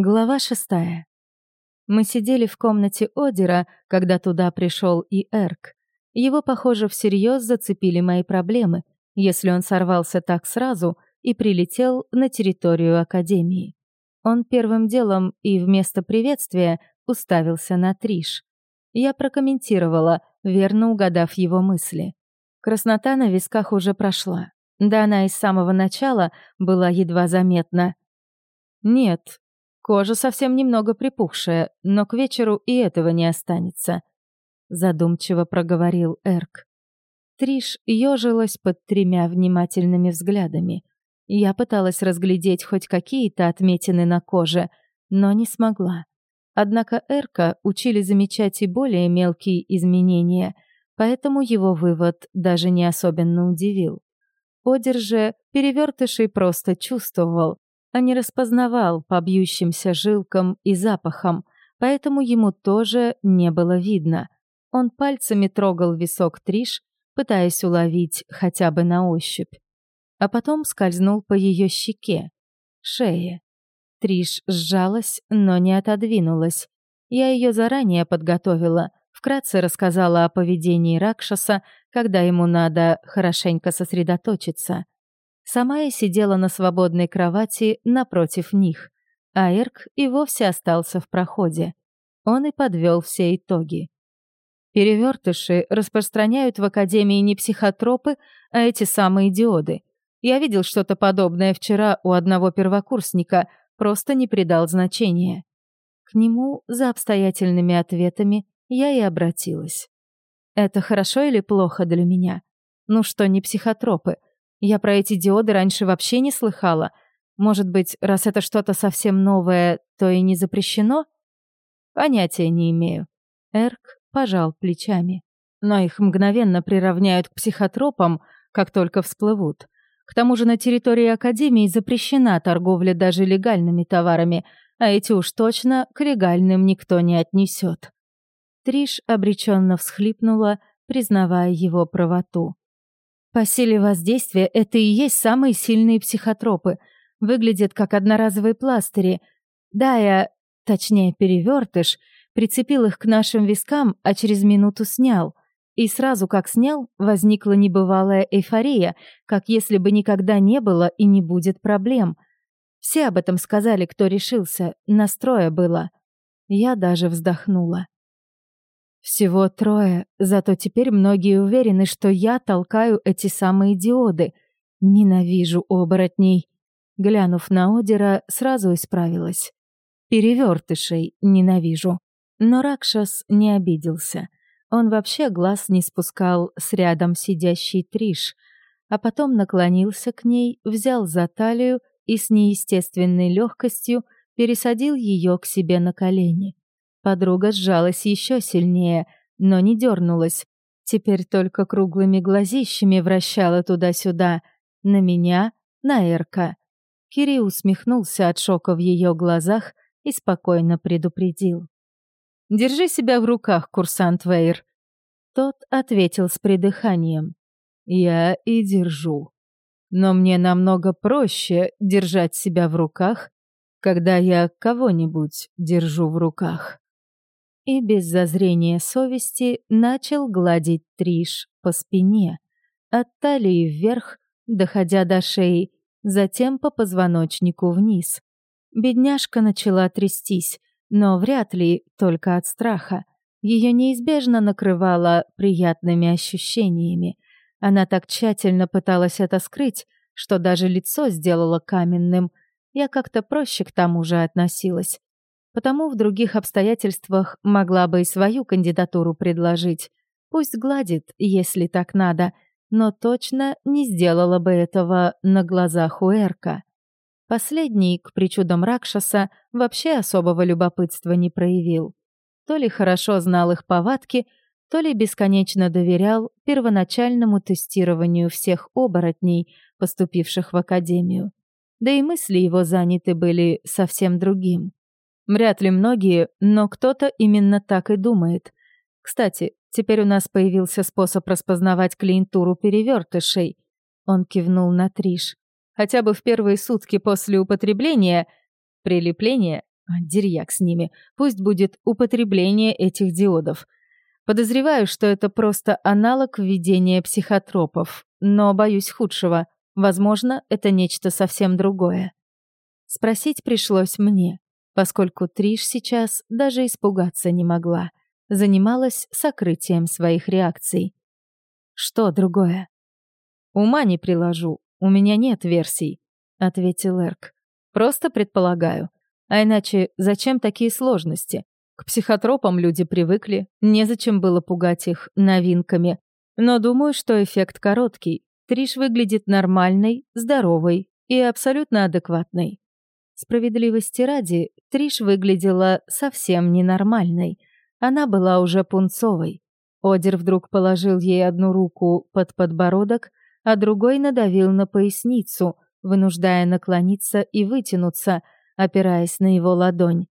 Глава шестая. Мы сидели в комнате Одера, когда туда пришел и Эрк. Его, похоже, всерьез зацепили мои проблемы, если он сорвался так сразу и прилетел на территорию Академии. Он первым делом и вместо приветствия уставился на Триш. Я прокомментировала, верно угадав его мысли. Краснота на висках уже прошла. Да она и с самого начала была едва заметна. Нет, Кожа совсем немного припухшая, но к вечеру и этого не останется. Задумчиво проговорил Эрк. Триш ёжилась под тремя внимательными взглядами. Я пыталась разглядеть хоть какие-то отметины на коже, но не смогла. Однако Эрка учили замечать и более мелкие изменения, поэтому его вывод даже не особенно удивил. Одер же перевертышей просто чувствовал, а не распознавал по бьющимся жилкам и запахам, поэтому ему тоже не было видно. Он пальцами трогал висок Триш, пытаясь уловить хотя бы на ощупь. А потом скользнул по ее щеке, шее. Триш сжалась, но не отодвинулась. Я ее заранее подготовила, вкратце рассказала о поведении Ракшаса, когда ему надо хорошенько сосредоточиться — Сама я сидела на свободной кровати напротив них, а Эрк и вовсе остался в проходе. Он и подвел все итоги. Перевертыши распространяют в Академии не психотропы, а эти самые диоды. Я видел что-то подобное вчера у одного первокурсника, просто не придал значения. К нему за обстоятельными ответами я и обратилась. Это хорошо или плохо для меня? Ну что, не психотропы — я про эти диоды раньше вообще не слыхала. Может быть, раз это что-то совсем новое, то и не запрещено? Понятия не имею. Эрк пожал плечами. Но их мгновенно приравняют к психотропам, как только всплывут. К тому же на территории Академии запрещена торговля даже легальными товарами, а эти уж точно к легальным никто не отнесет. Триш обреченно всхлипнула, признавая его правоту. По силе воздействия это и есть самые сильные психотропы. Выглядят как одноразовые пластыри. Да, я, точнее, перевертыш, прицепил их к нашим вискам, а через минуту снял. И сразу как снял, возникла небывалая эйфория, как если бы никогда не было и не будет проблем. Все об этом сказали, кто решился, настроя было. Я даже вздохнула. Всего трое, зато теперь многие уверены, что я толкаю эти самые диоды. Ненавижу оборотней. Глянув на Одера, сразу исправилась. Перевертышей ненавижу. Но Ракшас не обиделся. Он вообще глаз не спускал с рядом сидящей Триш, а потом наклонился к ней, взял за талию и с неестественной легкостью пересадил ее к себе на колени. Подруга сжалась еще сильнее, но не дернулась. Теперь только круглыми глазищами вращала туда-сюда. На меня, на Эрка. Кири усмехнулся от шока в ее глазах и спокойно предупредил. «Держи себя в руках, курсант Вейр». Тот ответил с придыханием. «Я и держу. Но мне намного проще держать себя в руках, когда я кого-нибудь держу в руках» и без зазрения совести начал гладить Триш по спине, от талии вверх, доходя до шеи, затем по позвоночнику вниз. Бедняжка начала трястись, но вряд ли только от страха. Ее неизбежно накрывало приятными ощущениями. Она так тщательно пыталась это скрыть, что даже лицо сделала каменным. Я как-то проще к тому же относилась потому в других обстоятельствах могла бы и свою кандидатуру предложить. Пусть гладит, если так надо, но точно не сделала бы этого на глазах у Эрка. Последний, к причудам Ракшаса, вообще особого любопытства не проявил. То ли хорошо знал их повадки, то ли бесконечно доверял первоначальному тестированию всех оборотней, поступивших в академию. Да и мысли его заняты были совсем другим. Вряд ли многие, но кто-то именно так и думает. Кстати, теперь у нас появился способ распознавать клиентуру перевертышей. Он кивнул на Триш. Хотя бы в первые сутки после употребления прилепления Дерьяк с ними. Пусть будет употребление этих диодов. Подозреваю, что это просто аналог введения психотропов, но боюсь худшего. Возможно, это нечто совсем другое. Спросить пришлось мне, поскольку Триш сейчас даже испугаться не могла. Занималась сокрытием своих реакций. Что другое? Ума не приложу, у меня нет версий, ответил Эрк. Просто предполагаю. А иначе зачем такие сложности? К психотропам люди привыкли, незачем было пугать их новинками. Но думаю, что эффект короткий. Триш выглядит нормальной, здоровой и абсолютно адекватной. Справедливости ради, Триш выглядела совсем ненормальной. Она была уже пунцовой. Одер вдруг положил ей одну руку под подбородок, а другой надавил на поясницу, вынуждая наклониться и вытянуться — опираясь на его ладонь.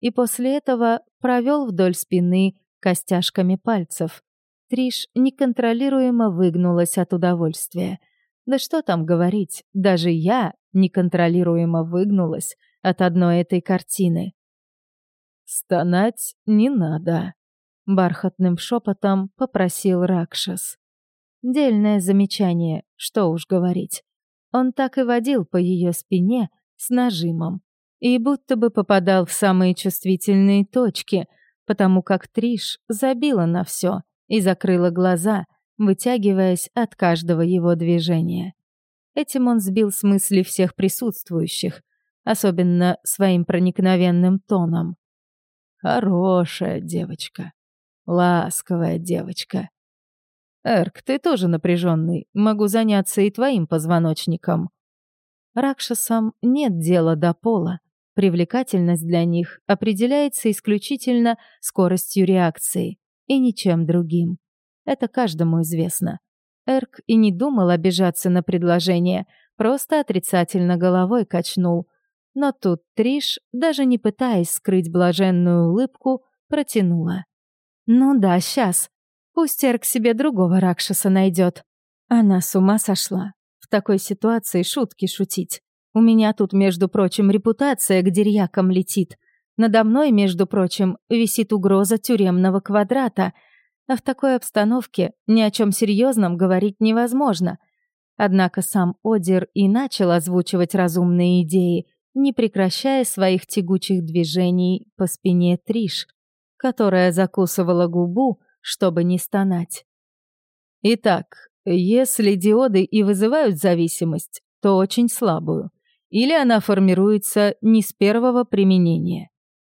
И после этого провел вдоль спины костяшками пальцев. Триш неконтролируемо выгнулась от удовольствия. Да что там говорить, даже я неконтролируемо выгнулась от одной этой картины. «Стонать не надо», — бархатным шепотом попросил Ракшас. Дельное замечание, что уж говорить. Он так и водил по ее спине с нажимом, и будто бы попадал в самые чувствительные точки, потому как Триш забила на все и закрыла глаза, вытягиваясь от каждого его движения. Этим он сбил с мысли всех присутствующих, особенно своим проникновенным тоном. «Хорошая девочка, ласковая девочка. Эрк, ты тоже напряженный, могу заняться и твоим позвоночником». Ракшасам нет дела до пола, Привлекательность для них определяется исключительно скоростью реакции и ничем другим. Это каждому известно. Эрк и не думал обижаться на предложение, просто отрицательно головой качнул. Но тут Триш, даже не пытаясь скрыть блаженную улыбку, протянула. «Ну да, сейчас. Пусть Эрк себе другого Ракшаса найдет. Она с ума сошла. В такой ситуации шутки шутить. У меня тут, между прочим, репутация к дерьякам летит. Надо мной, между прочим, висит угроза тюремного квадрата. А в такой обстановке ни о чем серьезном говорить невозможно. Однако сам Одер и начал озвучивать разумные идеи, не прекращая своих тягучих движений по спине Триш, которая закусывала губу, чтобы не стонать. Итак, если диоды и вызывают зависимость, то очень слабую или она формируется не с первого применения.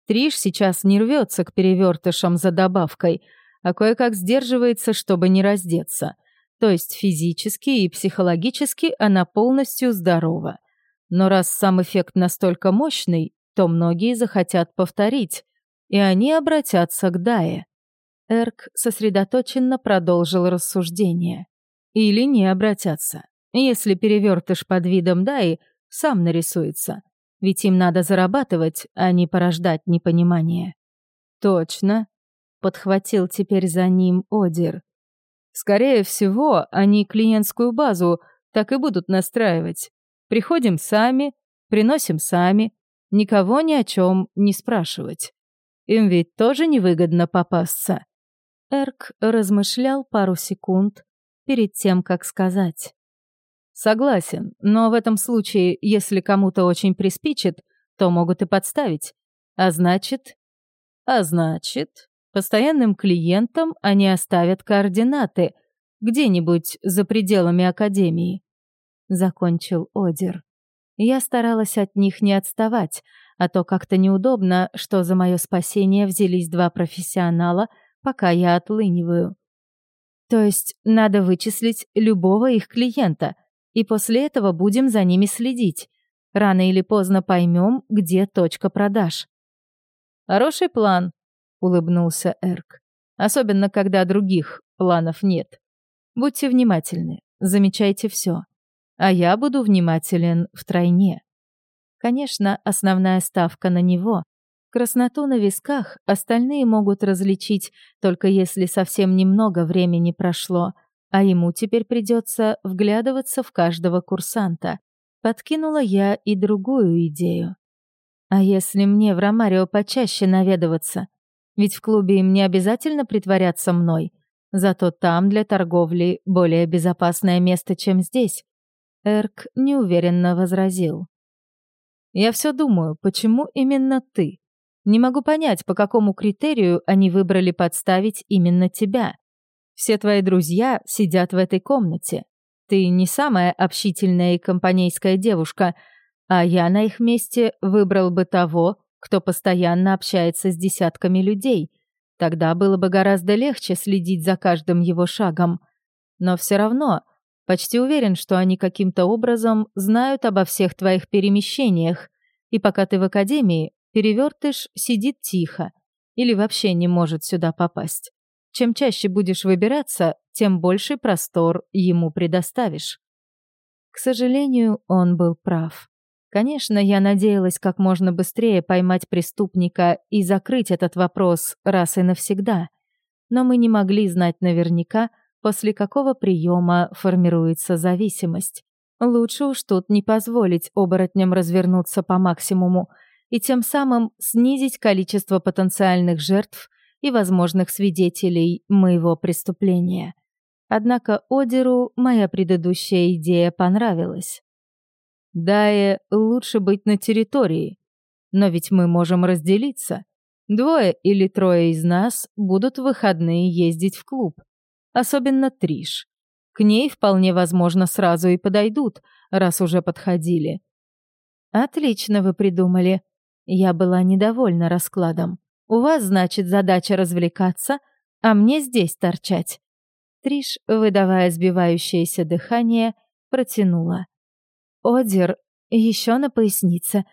Триш сейчас не рвется к перевертышам за добавкой, а кое-как сдерживается, чтобы не раздеться. То есть физически и психологически она полностью здорова. Но раз сам эффект настолько мощный, то многие захотят повторить, и они обратятся к Дае. Эрк сосредоточенно продолжил рассуждение. Или не обратятся. Если перевертыш под видом Даи сам нарисуется. Ведь им надо зарабатывать, а не порождать непонимание. Точно, подхватил теперь за ним Одир. Скорее всего, они клиентскую базу так и будут настраивать. Приходим сами, приносим сами, никого ни о чем не спрашивать. Им ведь тоже невыгодно попасться. Эрк размышлял пару секунд перед тем, как сказать. Согласен, но в этом случае, если кому-то очень приспичит, то могут и подставить. А значит... А значит, постоянным клиентам они оставят координаты где-нибудь за пределами Академии. Закончил Одер. Я старалась от них не отставать, а то как-то неудобно, что за мое спасение взялись два профессионала, пока я отлыниваю. То есть надо вычислить любого их клиента — и после этого будем за ними следить. Рано или поздно поймем, где точка продаж. Хороший план, улыбнулся Эрк. Особенно, когда других планов нет. Будьте внимательны, замечайте все. А я буду внимателен втройне. Конечно, основная ставка на него. Красноту на висках остальные могут различить, только если совсем немного времени прошло — а ему теперь придется вглядываться в каждого курсанта. Подкинула я и другую идею. А если мне в Ромарио почаще наведываться? Ведь в клубе им не обязательно притворяться мной. Зато там для торговли более безопасное место, чем здесь. Эрк неуверенно возразил. «Я все думаю, почему именно ты? Не могу понять, по какому критерию они выбрали подставить именно тебя. Все твои друзья сидят в этой комнате. Ты не самая общительная и компанейская девушка, а я на их месте выбрал бы того, кто постоянно общается с десятками людей. Тогда было бы гораздо легче следить за каждым его шагом. Но все равно почти уверен, что они каким-то образом знают обо всех твоих перемещениях, и пока ты в академии, перевертыш сидит тихо или вообще не может сюда попасть. Чем чаще будешь выбираться, тем больший простор ему предоставишь. К сожалению, он был прав. Конечно, я надеялась как можно быстрее поймать преступника и закрыть этот вопрос раз и навсегда. Но мы не могли знать наверняка, после какого приема формируется зависимость. Лучше уж тут не позволить оборотням развернуться по максимуму и тем самым снизить количество потенциальных жертв и возможных свидетелей моего преступления. Однако Одеру моя предыдущая идея понравилась. Дае лучше быть на территории, но ведь мы можем разделиться. Двое или трое из нас будут в выходные ездить в клуб. Особенно Триш. К ней вполне возможно сразу и подойдут, раз уже подходили. Отлично вы придумали. Я была недовольна раскладом. У вас, значит, задача развлекаться, а мне здесь торчать. Триш, выдавая сбивающееся дыхание, протянула. Одер еще на пояснице.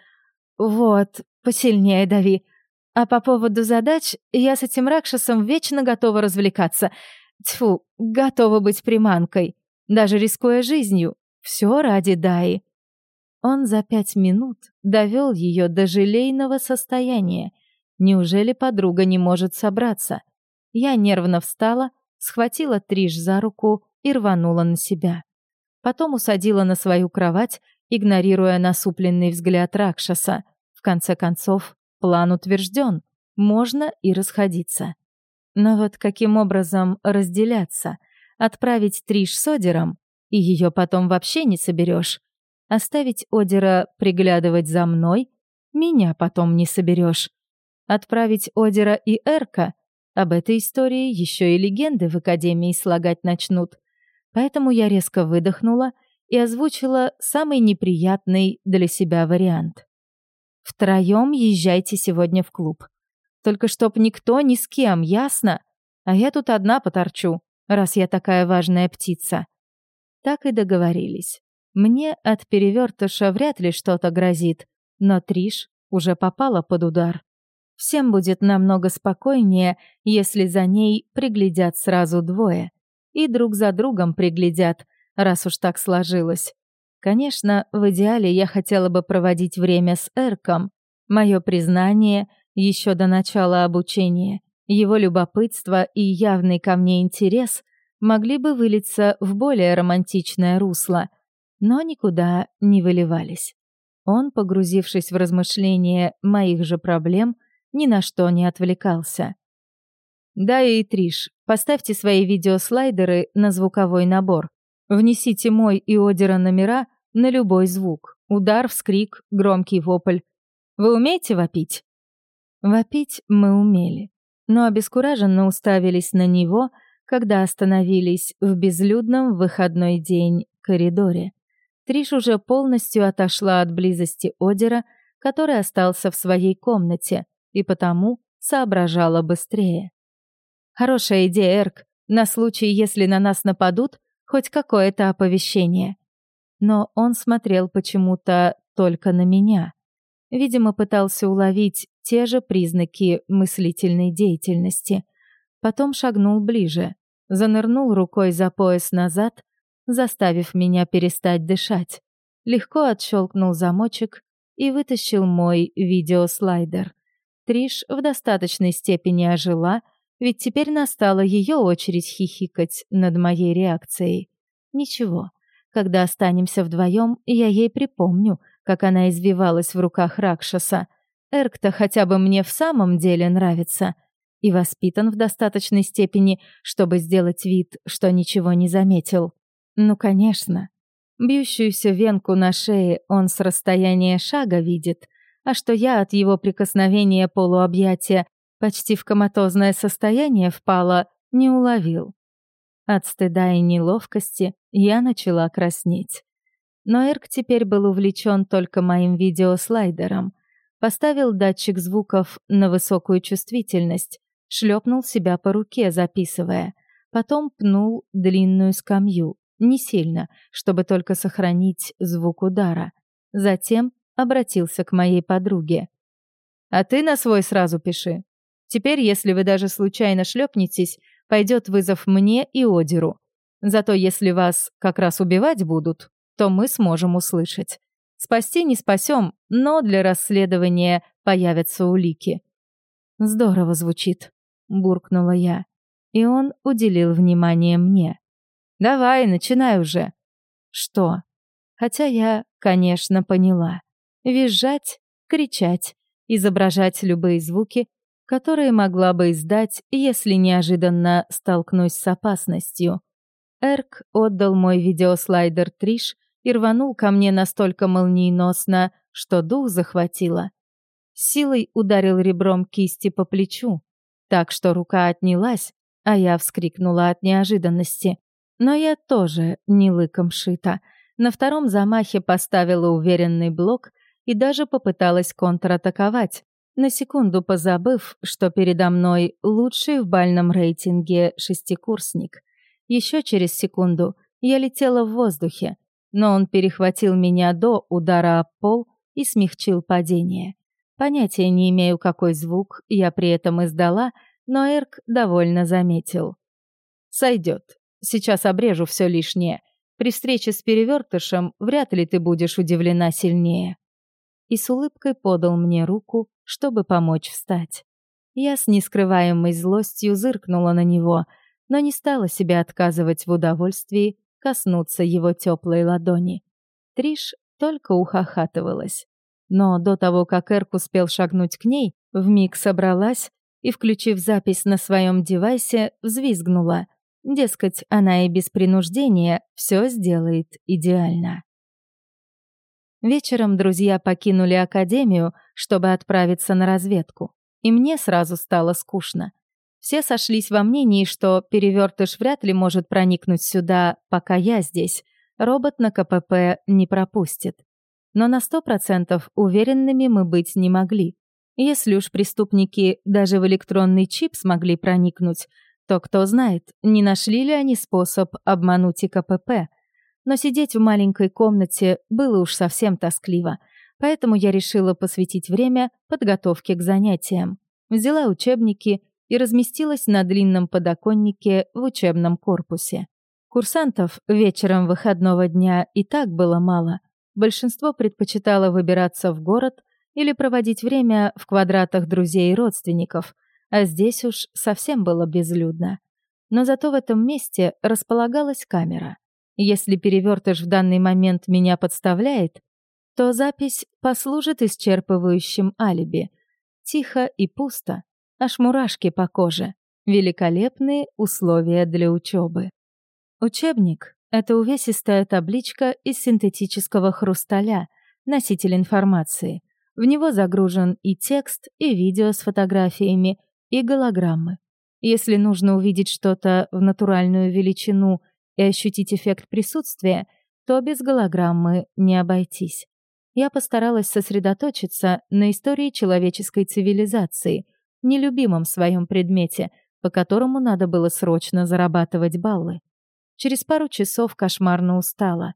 Вот, посильнее дави. А по поводу задач, я с этим Ракшасом вечно готова развлекаться. Тьфу, готова быть приманкой. Даже рискуя жизнью. Все ради Даи. Он за пять минут довел ее до желейного состояния — Неужели подруга не может собраться? Я нервно встала, схватила Триш за руку и рванула на себя. Потом усадила на свою кровать, игнорируя насупленный взгляд Ракшаса. В конце концов, план утвержден, можно и расходиться. Но вот каким образом разделяться? Отправить Триш с Одером, и ее потом вообще не соберешь. Оставить Одера приглядывать за мной, меня потом не соберешь. Отправить Одера и Эрка? Об этой истории еще и легенды в Академии слагать начнут. Поэтому я резко выдохнула и озвучила самый неприятный для себя вариант. Втроем езжайте сегодня в клуб. Только чтоб никто ни с кем, ясно? А я тут одна поторчу, раз я такая важная птица. Так и договорились. Мне от перевертыша вряд ли что-то грозит, но Триш уже попала под удар. Всем будет намного спокойнее, если за ней приглядят сразу двое. И друг за другом приглядят, раз уж так сложилось. Конечно, в идеале я хотела бы проводить время с Эрком. Мое признание еще до начала обучения, его любопытство и явный ко мне интерес могли бы вылиться в более романтичное русло, но никуда не выливались. Он, погрузившись в размышления моих же проблем, ни на что не отвлекался. Да и Триш, поставьте свои видеослайдеры на звуковой набор. Внесите мой и Одера номера на любой звук. Удар, вскрик, громкий вопль. Вы умеете вопить? Вопить мы умели, но обескураженно уставились на него, когда остановились в безлюдном выходной день коридоре. Триш уже полностью отошла от близости Одера, который остался в своей комнате, и потому соображала быстрее. Хорошая идея, Эрк, на случай, если на нас нападут, хоть какое-то оповещение. Но он смотрел почему-то только на меня. Видимо, пытался уловить те же признаки мыслительной деятельности. Потом шагнул ближе, занырнул рукой за пояс назад, заставив меня перестать дышать. Легко отщелкнул замочек и вытащил мой видеослайдер. Триш в достаточной степени ожила, ведь теперь настала ее очередь хихикать над моей реакцией. Ничего, когда останемся вдвоем, я ей припомню, как она извивалась в руках Ракшаса, Эрк-то хотя бы мне в самом деле нравится и воспитан в достаточной степени, чтобы сделать вид, что ничего не заметил. Ну, конечно. Бьющуюся венку на шее он с расстояния шага видит, а что я от его прикосновения полуобъятия почти в коматозное состояние впала, не уловил. От стыда и неловкости я начала краснеть. Но Эрк теперь был увлечен только моим видеослайдером. Поставил датчик звуков на высокую чувствительность, шлепнул себя по руке, записывая. Потом пнул длинную скамью, не сильно, чтобы только сохранить звук удара. Затем обратился к моей подруге. «А ты на свой сразу пиши. Теперь, если вы даже случайно шлепнетесь, пойдет вызов мне и Одеру. Зато если вас как раз убивать будут, то мы сможем услышать. Спасти не спасем, но для расследования появятся улики. Здорово звучит, буркнула я, и он уделил внимание мне. Давай, начинай уже. Что? Хотя я, конечно, поняла. Визжать, кричать, изображать любые звуки, которые могла бы издать, если неожиданно столкнусь с опасностью. Эрк отдал мой видеослайдер Триш и рванул ко мне настолько молниеносно, что дух захватило. Силой ударил ребром кисти по плечу, так что рука отнялась, а я вскрикнула от неожиданности. Но я тоже не лыком шита. На втором замахе поставила уверенный блок и даже попыталась контратаковать, на секунду позабыв, что передо мной лучший в бальном рейтинге шестикурсник. Еще через секунду я летела в воздухе, но он перехватил меня до удара об пол и смягчил падение. Понятия не имею, какой звук я при этом издала, но Эрк довольно заметил. «Сойдет. Сейчас обрежу все лишнее. При встрече с перевертышем вряд ли ты будешь удивлена сильнее». И с улыбкой подал мне руку, чтобы помочь встать. Я с нескрываемой злостью зыркнула на него, но не стала себе отказывать в удовольствии коснуться его теплой ладони. Триш только ухахатывалась. Но до того, как Эрк успел шагнуть к ней, вмиг собралась и, включив запись на своем девайсе, взвизгнула. Дескать, она и без принуждения все сделает идеально. Вечером друзья покинули академию, чтобы отправиться на разведку. И мне сразу стало скучно. Все сошлись во мнении, что перевертыш вряд ли может проникнуть сюда, пока я здесь. Робот на КПП не пропустит. Но на сто процентов уверенными мы быть не могли. Если уж преступники даже в электронный чип смогли проникнуть, то кто знает, не нашли ли они способ обмануть и КПП. Но сидеть в маленькой комнате было уж совсем тоскливо, поэтому я решила посвятить время подготовке к занятиям. Взяла учебники и разместилась на длинном подоконнике в учебном корпусе. Курсантов вечером выходного дня и так было мало. Большинство предпочитало выбираться в город или проводить время в квадратах друзей и родственников, а здесь уж совсем было безлюдно. Но зато в этом месте располагалась камера. Если перевертыш в данный момент меня подставляет, то запись послужит исчерпывающим алиби. Тихо и пусто, аж мурашки по коже. Великолепные условия для учебы. Учебник — это увесистая табличка из синтетического хрусталя, носитель информации. В него загружен и текст, и видео с фотографиями, и голограммы. Если нужно увидеть что-то в натуральную величину и ощутить эффект присутствия, то без голограммы не обойтись. Я постаралась сосредоточиться на истории человеческой цивилизации, нелюбимом своем предмете, по которому надо было срочно зарабатывать баллы. Через пару часов кошмарно устала.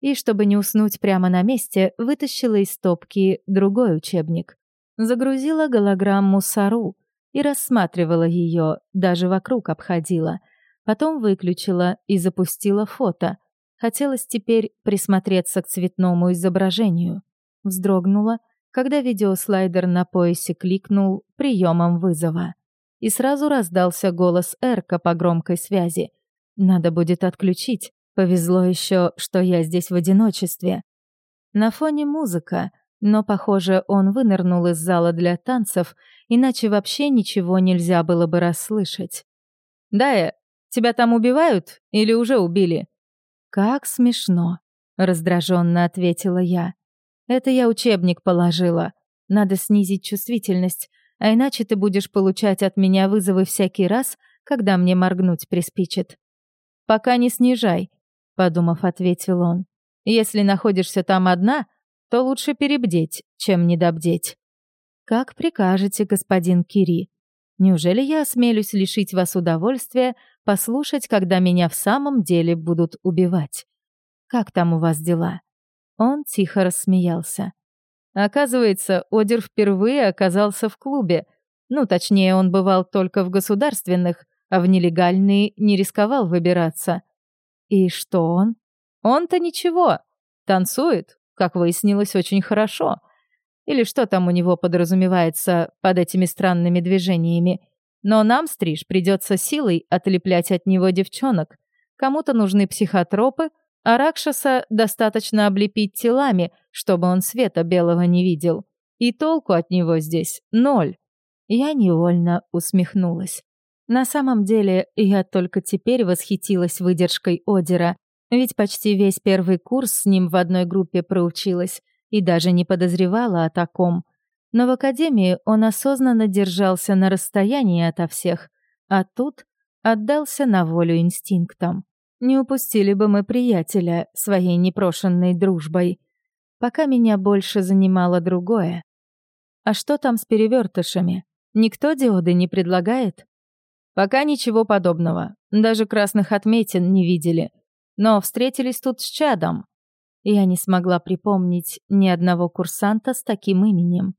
И, чтобы не уснуть прямо на месте, вытащила из стопки другой учебник. Загрузила голограмму Сару и рассматривала ее, даже вокруг обходила — Потом выключила и запустила фото. Хотелось теперь присмотреться к цветному изображению. Вздрогнула, когда видеослайдер на поясе кликнул приемом вызова. И сразу раздался голос Эрка по громкой связи. «Надо будет отключить. Повезло еще, что я здесь в одиночестве». На фоне музыка, Но, похоже, он вынырнул из зала для танцев, иначе вообще ничего нельзя было бы расслышать. «Дая, тебя там убивают или уже убили?» «Как смешно», — раздраженно ответила я. «Это я учебник положила. Надо снизить чувствительность, а иначе ты будешь получать от меня вызовы всякий раз, когда мне моргнуть приспичит». «Пока не снижай», — подумав, ответил он. «Если находишься там одна, то лучше перебдеть, чем недобдеть». «Как прикажете, господин Кири. Неужели я осмелюсь лишить вас удовольствия послушать, когда меня в самом деле будут убивать? Как там у вас дела?» Он тихо рассмеялся. Оказывается, Одер впервые оказался в клубе. Ну, точнее, он бывал только в государственных, а в нелегальные не рисковал выбираться. И что он? Он-то ничего. Танцует, как выяснилось, очень хорошо. Или что там у него подразумевается под этими странными движениями. Но нам, стриж, придется силой отлеплять от него девчонок. Кому-то нужны психотропы, а Ракшаса достаточно облепить телами, чтобы он света белого не видел. И толку от него здесь ноль. Я невольно усмехнулась. На самом деле, я только теперь восхитилась выдержкой Одера, ведь почти весь первый курс с ним в одной группе проучилась и даже не подозревала о таком. Но в академии он осознанно держался на расстоянии ото всех, а тут отдался на волю инстинктам. Не упустили бы мы приятеля своей непрошенной дружбой. Пока меня больше занимало другое. А что там с перевертышами? Никто диоды не предлагает? Пока ничего подобного. Даже красных отметин не видели. Но встретились тут с чадом. Я не смогла припомнить ни одного курсанта с таким именем.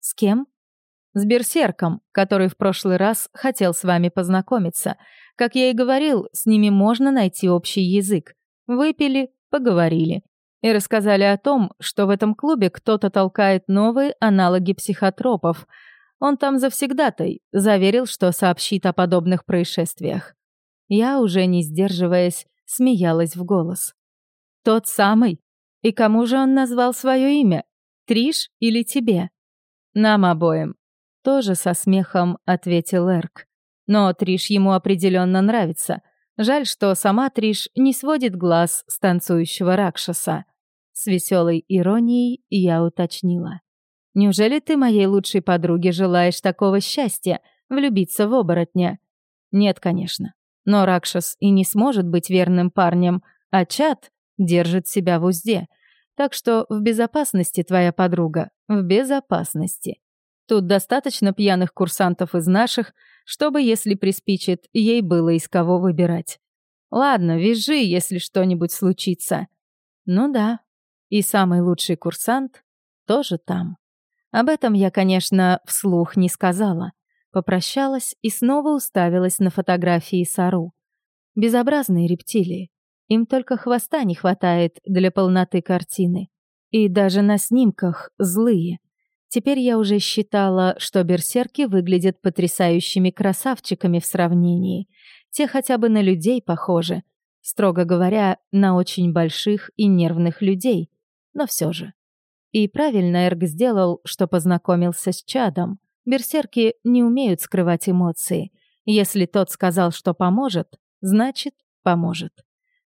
С кем? С берсерком, который в прошлый раз хотел с вами познакомиться — как я и говорил, с ними можно найти общий язык. Выпили, поговорили. И рассказали о том, что в этом клубе кто-то толкает новые аналоги психотропов. Он там завсегдатай, заверил, что сообщит о подобных происшествиях. Я, уже не сдерживаясь, смеялась в голос. «Тот самый? И кому же он назвал свое имя? Триш или тебе?» «Нам обоим», — тоже со смехом ответил Эрк. Но Триш ему определенно нравится. Жаль, что сама Триш не сводит глаз с танцующего Ракшаса. С веселой иронией я уточнила. «Неужели ты моей лучшей подруге желаешь такого счастья, влюбиться в оборотня?» «Нет, конечно. Но Ракшас и не сможет быть верным парнем, а Чат держит себя в узде. Так что в безопасности твоя подруга, в безопасности. Тут достаточно пьяных курсантов из наших, чтобы, если приспичит, ей было из кого выбирать. Ладно, вяжи, если что-нибудь случится. Ну да, и самый лучший курсант тоже там. Об этом я, конечно, вслух не сказала. Попрощалась и снова уставилась на фотографии Сару. Безобразные рептилии. Им только хвоста не хватает для полноты картины. И даже на снимках злые. Теперь я уже считала, что берсерки выглядят потрясающими красавчиками в сравнении. Те хотя бы на людей похожи. Строго говоря, на очень больших и нервных людей. Но все же. И правильно Эрг сделал, что познакомился с Чадом. Берсерки не умеют скрывать эмоции. Если тот сказал, что поможет, значит, поможет.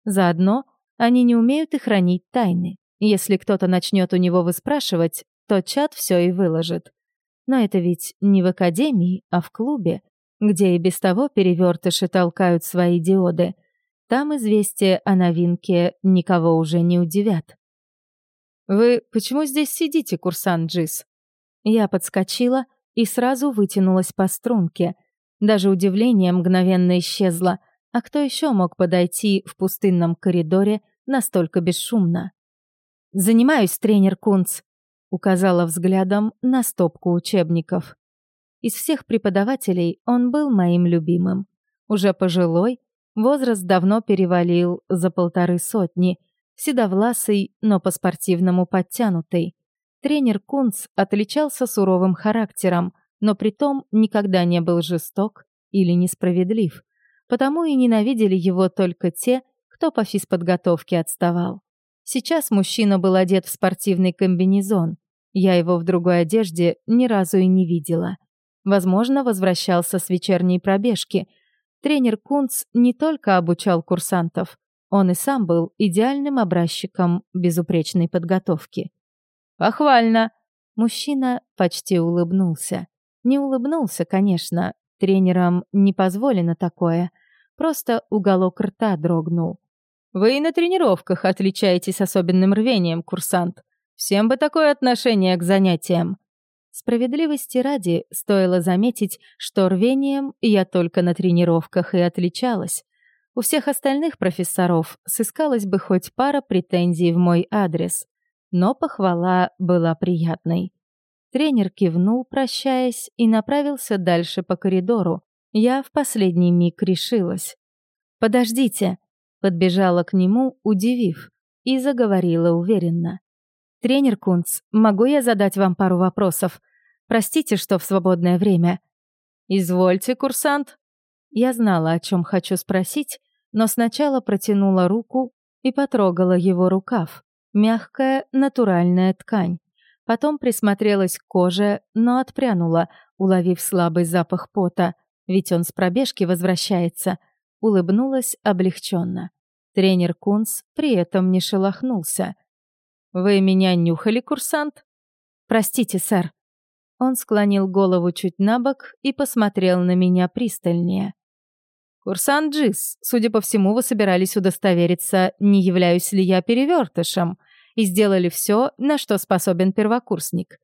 Заодно они не умеют и хранить тайны. Если кто-то начнет у него выспрашивать, то чат все и выложит. Но это ведь не в академии, а в клубе, где и без того перевертыши толкают свои диоды. Там известия о новинке никого уже не удивят. «Вы почему здесь сидите, курсант Джис?» Я подскочила и сразу вытянулась по струнке. Даже удивление мгновенно исчезло. А кто еще мог подойти в пустынном коридоре настолько бесшумно? «Занимаюсь, тренер Кунц», указала взглядом на стопку учебников. Из всех преподавателей он был моим любимым. Уже пожилой, возраст давно перевалил за полторы сотни, седовласый, но по-спортивному подтянутый. Тренер Кунц отличался суровым характером, но притом никогда не был жесток или несправедлив. Потому и ненавидели его только те, кто по физподготовке отставал. Сейчас мужчина был одет в спортивный комбинезон, Я его в другой одежде ни разу и не видела. Возможно, возвращался с вечерней пробежки. Тренер Кунц не только обучал курсантов, он и сам был идеальным образчиком безупречной подготовки. «Похвально!» Мужчина почти улыбнулся. Не улыбнулся, конечно, тренерам не позволено такое. Просто уголок рта дрогнул. «Вы и на тренировках отличаетесь особенным рвением, курсант. Всем бы такое отношение к занятиям». Справедливости ради стоило заметить, что рвением я только на тренировках и отличалась. У всех остальных профессоров сыскалась бы хоть пара претензий в мой адрес. Но похвала была приятной. Тренер кивнул, прощаясь, и направился дальше по коридору. Я в последний миг решилась. «Подождите!» — подбежала к нему, удивив, и заговорила уверенно. «Тренер Кунц, могу я задать вам пару вопросов? Простите, что в свободное время». «Извольте, курсант». Я знала, о чем хочу спросить, но сначала протянула руку и потрогала его рукав. Мягкая, натуральная ткань. Потом присмотрелась к коже, но отпрянула, уловив слабый запах пота, ведь он с пробежки возвращается. Улыбнулась облегченно. Тренер Кунс при этом не шелохнулся. «Вы меня нюхали, курсант?» «Простите, сэр». Он склонил голову чуть на бок и посмотрел на меня пристальнее. «Курсант Джис, судя по всему, вы собирались удостовериться, не являюсь ли я перевертышем, и сделали все, на что способен первокурсник.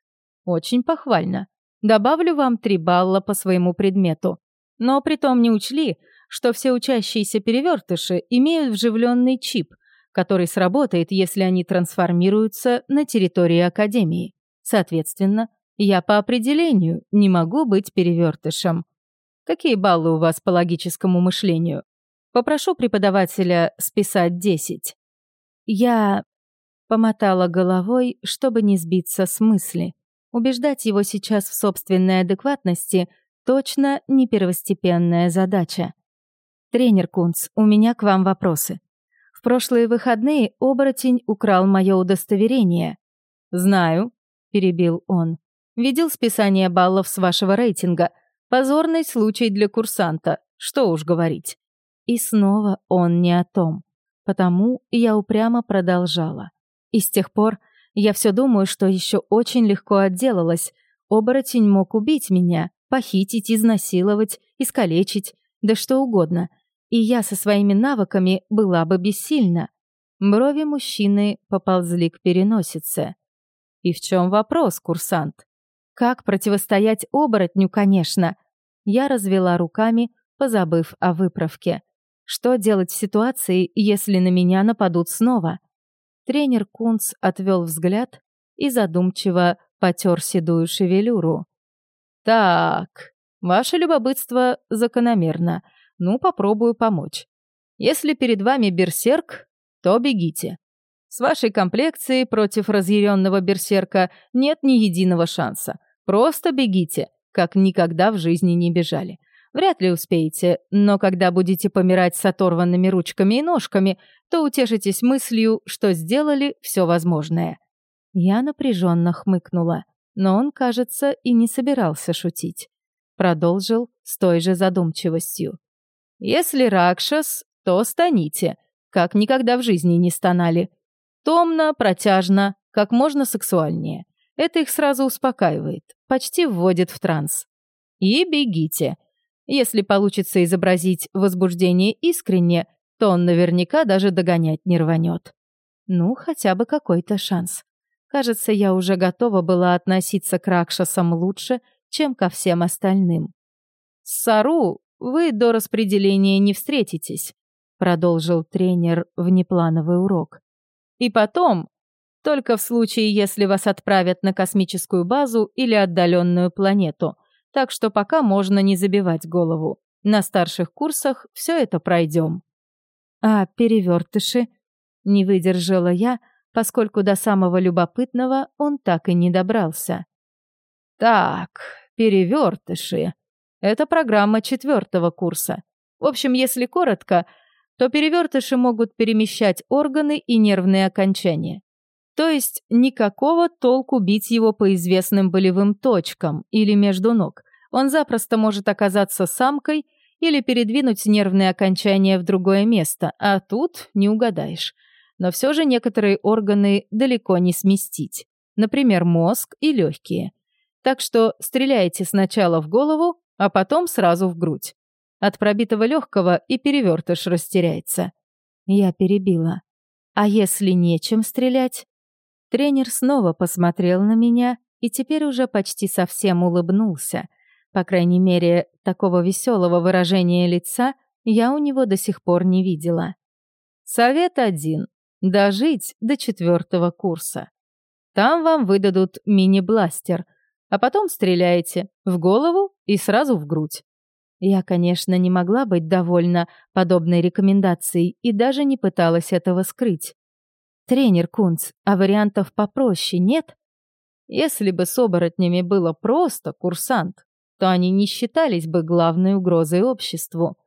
Очень похвально. Добавлю вам три балла по своему предмету. Но притом не учли, что все учащиеся перевертыши имеют вживленный чип, который сработает, если они трансформируются на территории Академии. Соответственно, я по определению не могу быть перевертышем. Какие баллы у вас по логическому мышлению? Попрошу преподавателя списать 10. Я помотала головой, чтобы не сбиться с мысли. Убеждать его сейчас в собственной адекватности точно не первостепенная задача. Тренер Кунц, у меня к вам вопросы. В прошлые выходные оборотень украл мое удостоверение. Знаю, перебил он. Видел списание баллов с вашего рейтинга — Позорный случай для курсанта, что уж говорить. И снова он не о том. Потому я упрямо продолжала. И с тех пор я все думаю, что еще очень легко отделалась. Оборотень мог убить меня, похитить, изнасиловать, искалечить, да что угодно. И я со своими навыками была бы бессильна. Брови мужчины поползли к переносице. И в чем вопрос, курсант? Как противостоять оборотню, конечно. Я развела руками, позабыв о выправке. Что делать в ситуации, если на меня нападут снова? Тренер Кунц отвел взгляд и задумчиво потер седую шевелюру. «Так, ваше любопытство закономерно. Ну, попробую помочь. Если перед вами берсерк, то бегите. С вашей комплекцией против разъяренного берсерка нет ни единого шанса. Просто бегите, как никогда в жизни не бежали. Вряд ли успеете, но когда будете помирать с оторванными ручками и ножками, то утешитесь мыслью, что сделали все возможное. Я напряженно хмыкнула, но он, кажется, и не собирался шутить. Продолжил с той же задумчивостью. «Если Ракшас, то станите, как никогда в жизни не стонали. Томно, протяжно, как можно сексуальнее. Это их сразу успокаивает, почти вводит в транс. И бегите. Если получится изобразить возбуждение искренне, то он наверняка даже догонять не рванет. Ну, хотя бы какой-то шанс. Кажется, я уже готова была относиться к Ракшасам лучше, чем ко всем остальным. «С Сару вы до распределения не встретитесь», продолжил тренер внеплановый урок. «И потом, только в случае, если вас отправят на космическую базу или отдаленную планету. Так что пока можно не забивать голову. На старших курсах все это пройдем. А перевертыши? Не выдержала я, поскольку до самого любопытного он так и не добрался. Так, перевертыши. Это программа четвертого курса. В общем, если коротко, то перевертыши могут перемещать органы и нервные окончания. То есть никакого толку бить его по известным болевым точкам или между ног. Он запросто может оказаться самкой или передвинуть нервные окончания в другое место, а тут не угадаешь. Но все же некоторые органы далеко не сместить. Например, мозг и легкие. Так что стреляйте сначала в голову, а потом сразу в грудь. От пробитого легкого и перевертыш растеряется. Я перебила. А если нечем стрелять? Тренер снова посмотрел на меня и теперь уже почти совсем улыбнулся. По крайней мере, такого веселого выражения лица я у него до сих пор не видела. Совет один. Дожить до четвертого курса. Там вам выдадут мини-бластер, а потом стреляете в голову и сразу в грудь. Я, конечно, не могла быть довольна подобной рекомендацией и даже не пыталась этого скрыть. «Тренер Кунц, а вариантов попроще нет?» Если бы с оборотнями было просто, курсант, то они не считались бы главной угрозой обществу.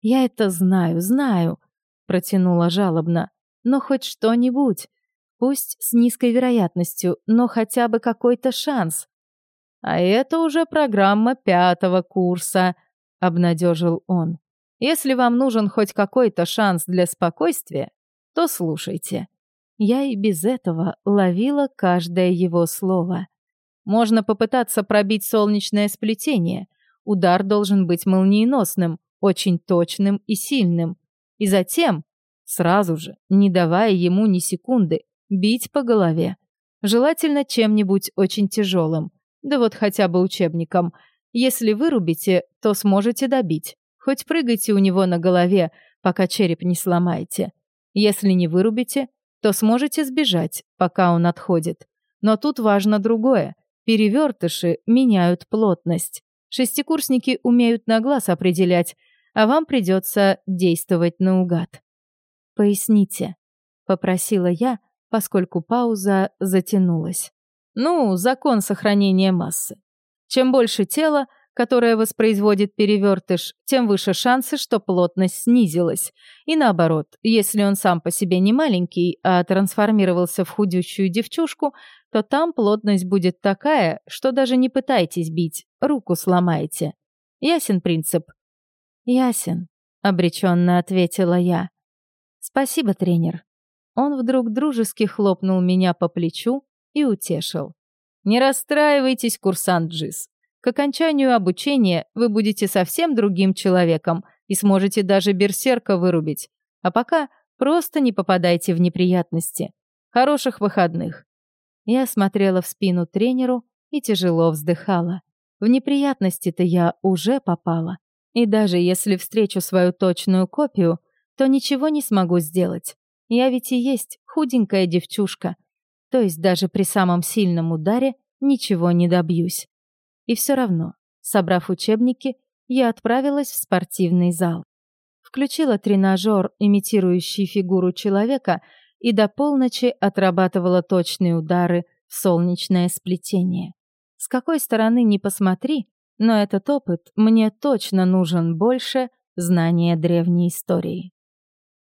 «Я это знаю, знаю», — протянула жалобно. «Но хоть что-нибудь. Пусть с низкой вероятностью, но хотя бы какой-то шанс». «А это уже программа пятого курса», — обнадежил он. «Если вам нужен хоть какой-то шанс для спокойствия, то слушайте». Я и без этого ловила каждое его слово. Можно попытаться пробить солнечное сплетение. Удар должен быть молниеносным, очень точным и сильным. И затем, сразу же, не давая ему ни секунды, бить по голове. Желательно чем-нибудь очень тяжелым. Да вот хотя бы учебником. Если вырубите, то сможете добить. Хоть прыгайте у него на голове, пока череп не сломаете. Если не вырубите, то сможете сбежать, пока он отходит. Но тут важно другое. Перевертыши меняют плотность. Шестикурсники умеют на глаз определять, а вам придется действовать наугад. «Поясните», — попросила я, поскольку пауза затянулась. «Ну, закон сохранения массы. Чем больше тела, которое воспроизводит перевертыш, тем выше шансы, что плотность снизилась. И наоборот, если он сам по себе не маленький, а трансформировался в худющую девчушку, то там плотность будет такая, что даже не пытайтесь бить, руку сломаете. Ясен принцип? Ясен, обреченно ответила я. Спасибо, тренер. Он вдруг дружески хлопнул меня по плечу и утешил. Не расстраивайтесь, курсант Джиз. К окончанию обучения вы будете совсем другим человеком и сможете даже берсерка вырубить. А пока просто не попадайте в неприятности. Хороших выходных. Я смотрела в спину тренеру и тяжело вздыхала. В неприятности-то я уже попала. И даже если встречу свою точную копию, то ничего не смогу сделать. Я ведь и есть худенькая девчушка. То есть даже при самом сильном ударе ничего не добьюсь. И все равно, собрав учебники, я отправилась в спортивный зал. Включила тренажер, имитирующий фигуру человека, и до полночи отрабатывала точные удары в солнечное сплетение. С какой стороны ни посмотри, но этот опыт мне точно нужен больше знания древней истории.